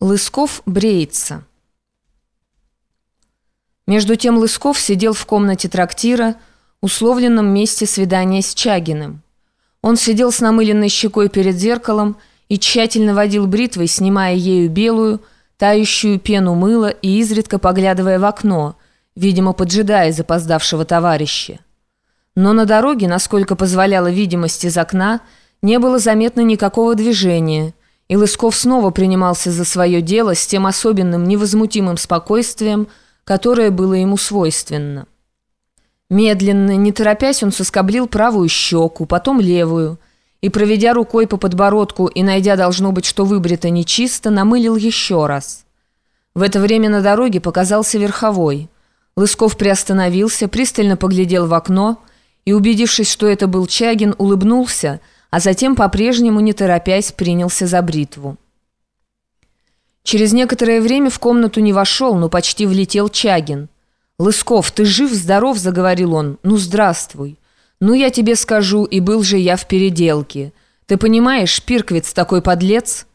Лысков бреется. Между тем Лысков сидел в комнате трактира, условленном месте свидания с Чагиным. Он сидел с намыленной щекой перед зеркалом и тщательно водил бритвой, снимая ею белую, тающую пену мыла и изредка поглядывая в окно, видимо, поджидая запоздавшего товарища. Но на дороге, насколько позволяла видимость из окна, не было заметно никакого движения – и Лысков снова принимался за свое дело с тем особенным невозмутимым спокойствием, которое было ему свойственно. Медленно, не торопясь, он соскоблил правую щеку, потом левую, и, проведя рукой по подбородку и найдя, должно быть, что выбрито нечисто, намылил еще раз. В это время на дороге показался верховой. Лысков приостановился, пристально поглядел в окно и, убедившись, что это был Чагин, улыбнулся – а затем, по-прежнему не торопясь, принялся за бритву. Через некоторое время в комнату не вошел, но почти влетел Чагин. «Лысков, ты жив-здоров?» – заговорил он. «Ну, здравствуй. Ну, я тебе скажу, и был же я в переделке. Ты понимаешь, Пирквиц такой подлец?»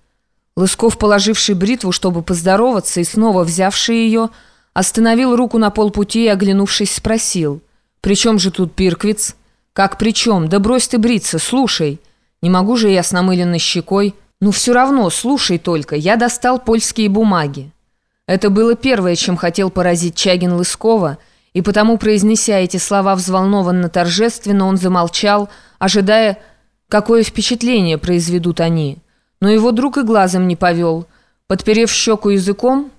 Лысков, положивший бритву, чтобы поздороваться, и снова взявший ее, остановил руку на полпути и, оглянувшись, спросил. «При чем же тут Пирквиц?» «Как при чем? Да брось ты бриться, слушай!» «Не могу же я с намыленной щекой!» «Ну все равно, слушай только, я достал польские бумаги». Это было первое, чем хотел поразить Чагин Лыскова, и потому, произнеся эти слова взволнованно-торжественно, он замолчал, ожидая, какое впечатление произведут они. Но его друг и глазом не повел. Подперев щеку языком,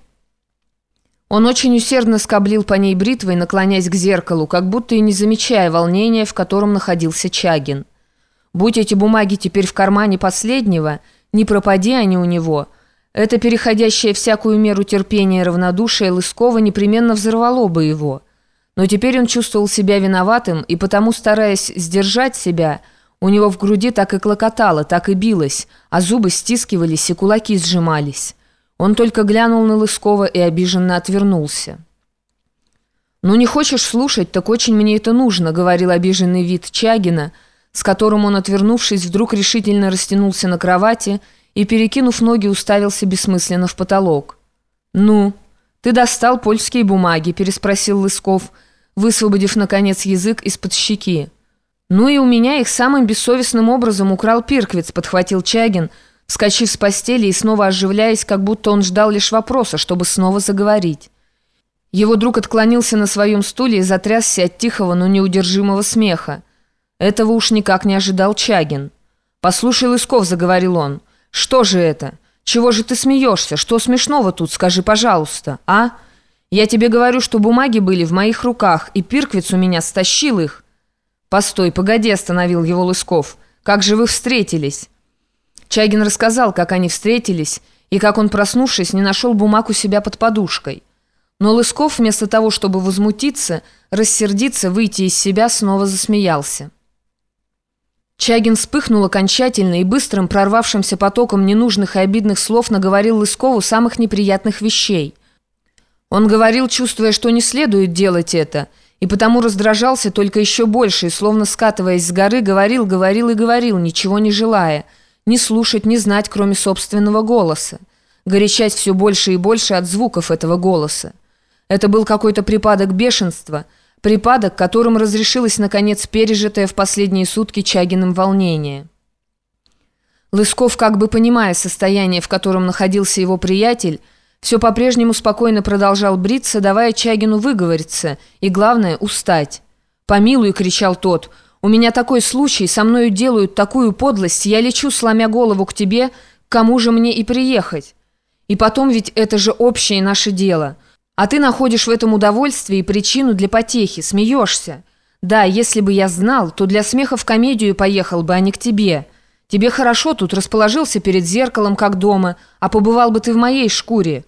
он очень усердно скоблил по ней бритвой, наклоняясь к зеркалу, как будто и не замечая волнения, в котором находился Чагин. Будь эти бумаги теперь в кармане последнего, не пропади они у него. Это переходящее всякую меру терпения и равнодушие Лыскова непременно взорвало бы его. Но теперь он чувствовал себя виноватым, и потому, стараясь сдержать себя, у него в груди так и клокотало, так и билось, а зубы стискивались и кулаки сжимались. Он только глянул на Лыскова и обиженно отвернулся. «Ну не хочешь слушать, так очень мне это нужно», — говорил обиженный вид Чагина, с которым он, отвернувшись, вдруг решительно растянулся на кровати и, перекинув ноги, уставился бессмысленно в потолок. «Ну, ты достал польские бумаги?» — переспросил Лысков, высвободив, наконец, язык из-под щеки. «Ну и у меня их самым бессовестным образом украл Пирквиц», — подхватил Чагин, — вскочив с постели и снова оживляясь, как будто он ждал лишь вопроса, чтобы снова заговорить. Его друг отклонился на своем стуле и затрясся от тихого, но неудержимого смеха. Этого уж никак не ожидал Чагин. «Послушай, Лысков», — заговорил он, — «что же это? Чего же ты смеешься? Что смешного тут, скажи, пожалуйста, а? Я тебе говорю, что бумаги были в моих руках, и Пирквиц у меня стащил их». «Постой, погоди», — остановил его Лысков. «Как же вы встретились?» Чагин рассказал, как они встретились, и как он, проснувшись, не нашел бумаг у себя под подушкой. Но Лысков, вместо того, чтобы возмутиться, рассердиться, выйти из себя, снова засмеялся. Чагин вспыхнул окончательно и быстрым, прорвавшимся потоком ненужных и обидных слов наговорил Лыскову самых неприятных вещей. Он говорил, чувствуя, что не следует делать это, и потому раздражался только еще больше, и, словно скатываясь с горы, говорил, говорил и говорил, ничего не желая – ни слушать, ни знать, кроме собственного голоса, горячать все больше и больше от звуков этого голоса. Это был какой-то припадок бешенства, припадок, которым разрешилось, наконец, пережитое в последние сутки Чагиным волнение. Лысков, как бы понимая состояние, в котором находился его приятель, все по-прежнему спокойно продолжал бриться, давая Чагину выговориться и, главное, устать. «Помилуй!» — кричал тот — у меня такой случай, со мною делают такую подлость, я лечу, сломя голову к тебе, кому же мне и приехать? И потом ведь это же общее наше дело. А ты находишь в этом удовольствие и причину для потехи, смеешься. Да, если бы я знал, то для смеха в комедию поехал бы, а не к тебе. Тебе хорошо тут, расположился перед зеркалом, как дома, а побывал бы ты в моей шкуре».